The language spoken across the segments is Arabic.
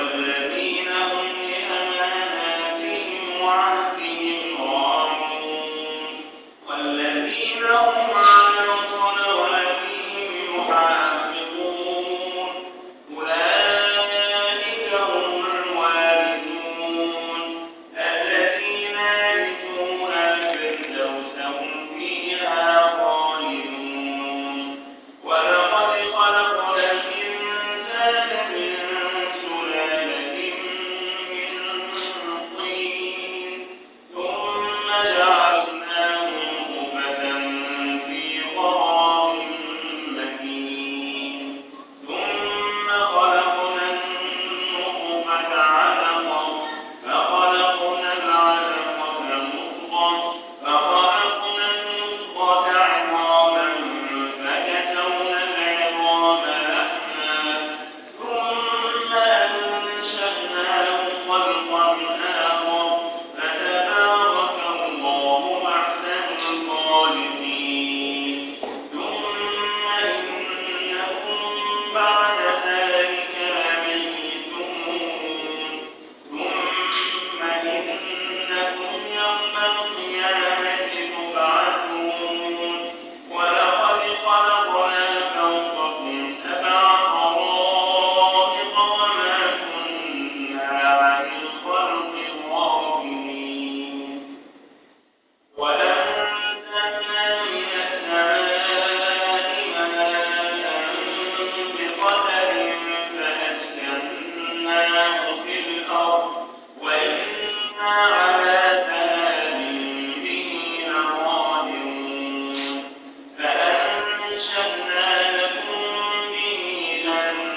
وشجرة Música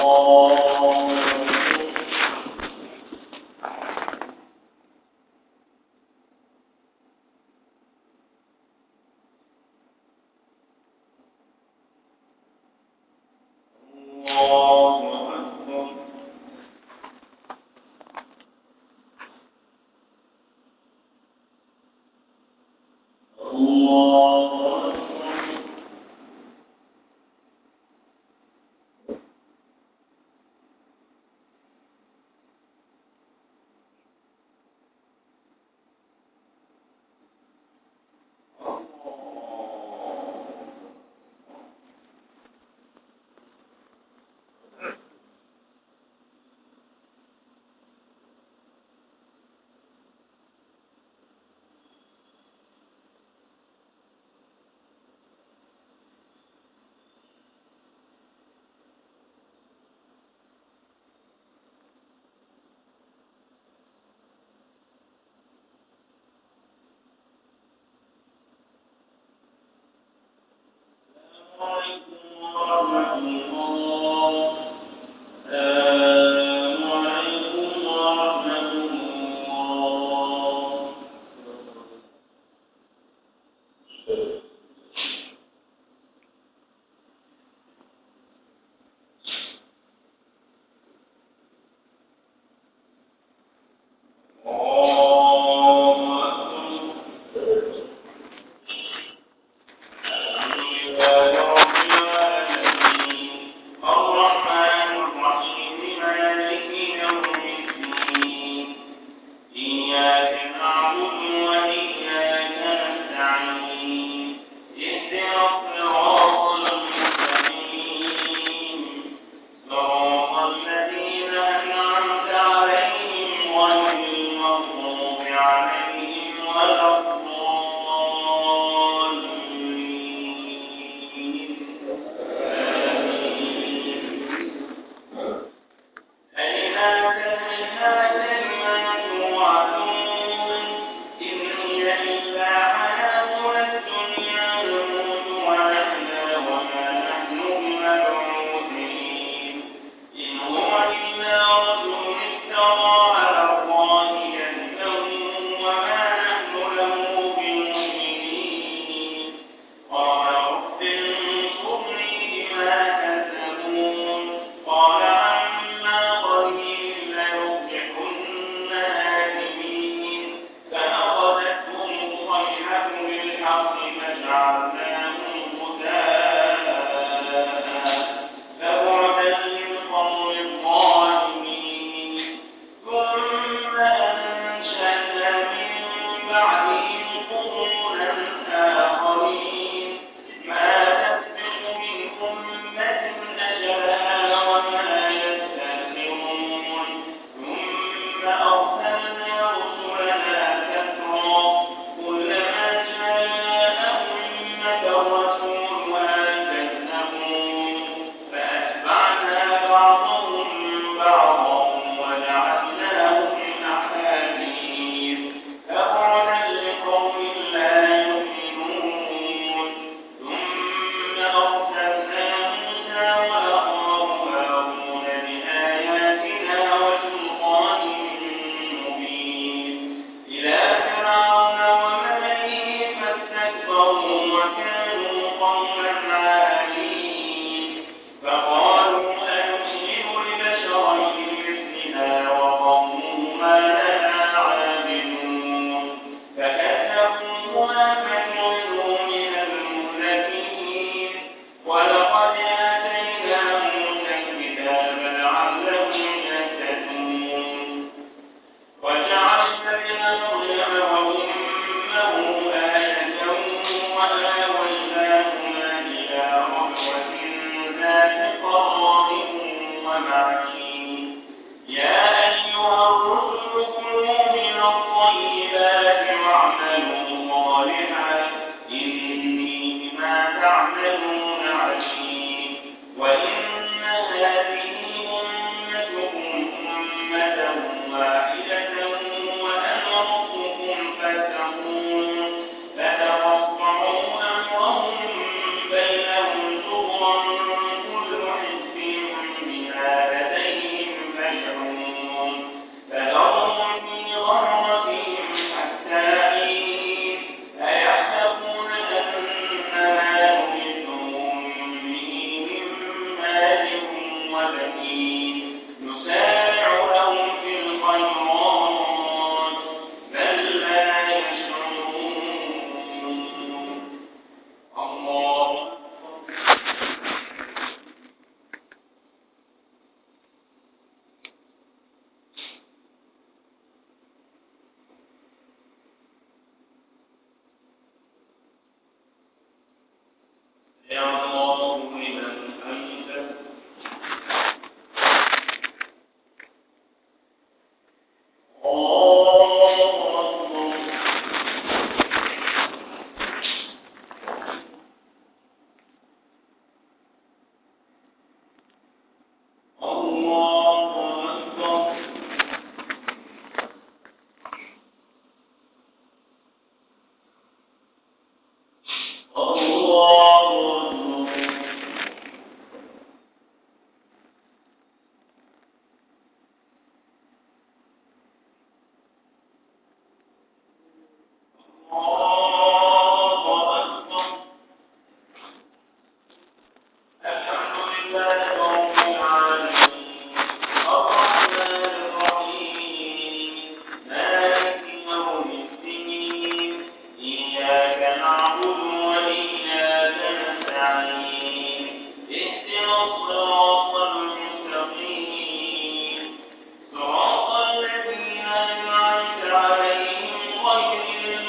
Oh. زبرا كل حزب بما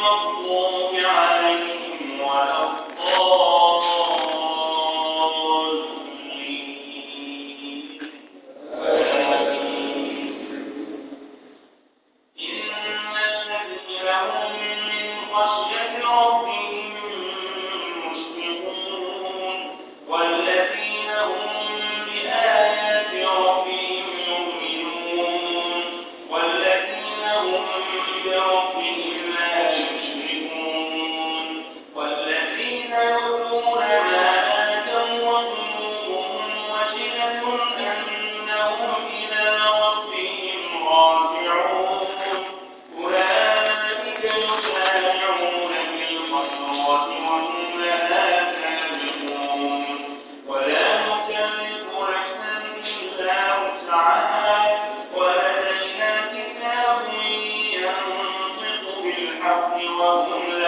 مطبوعا Senhor.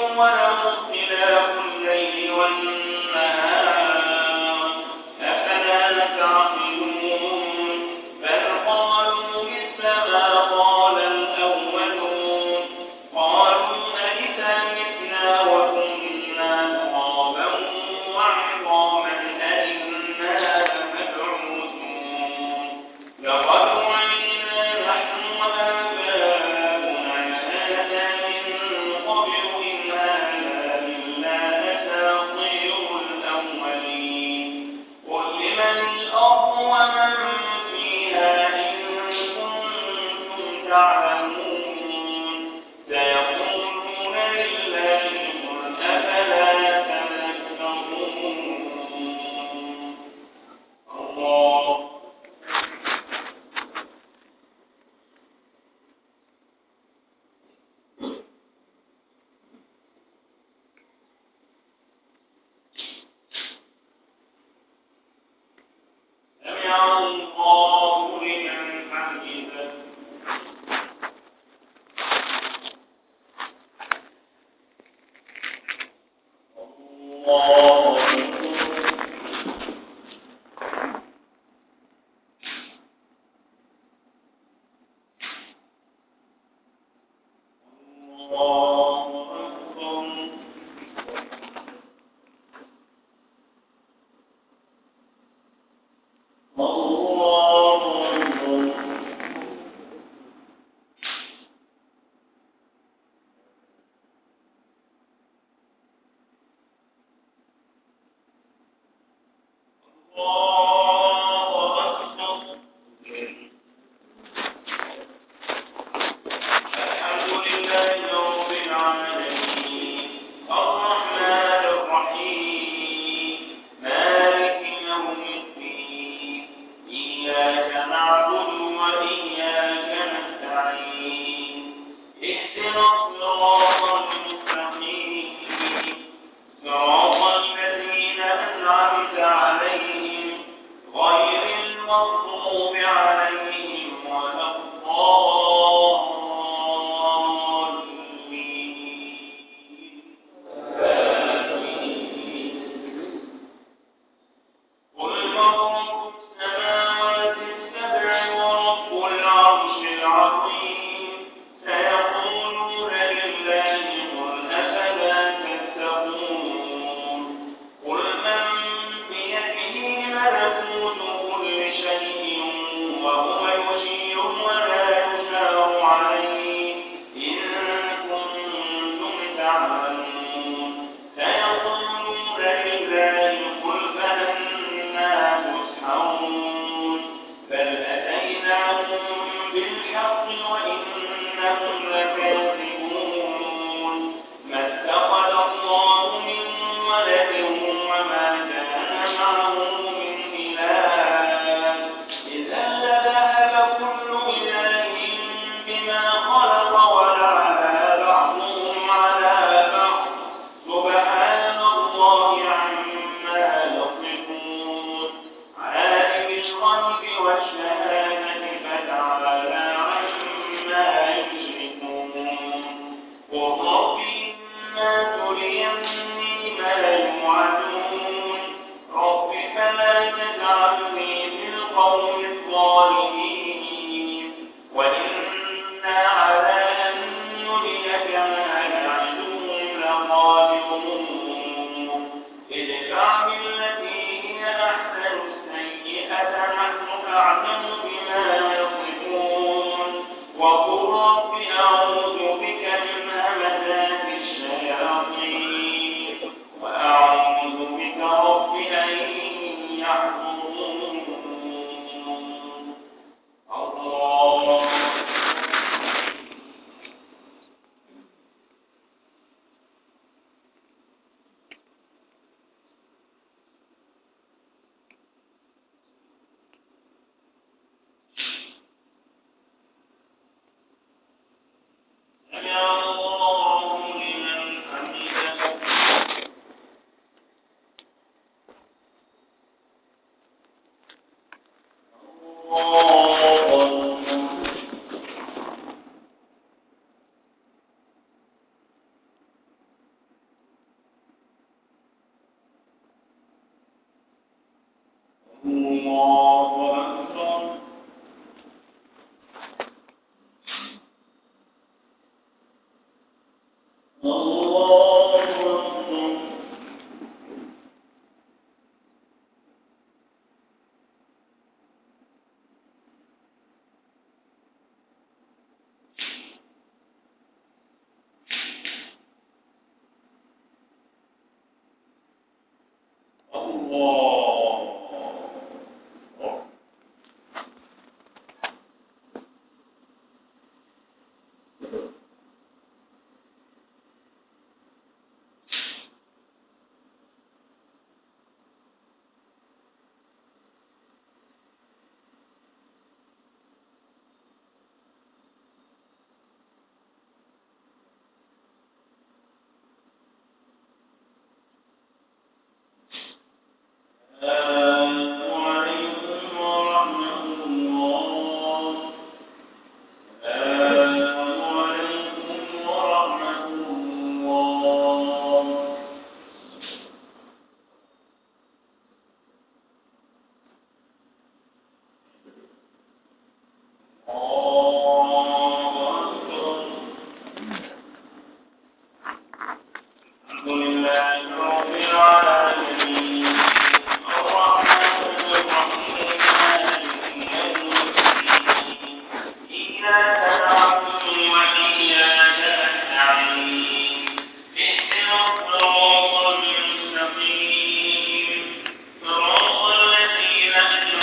وله اختلاف الليل والنهار.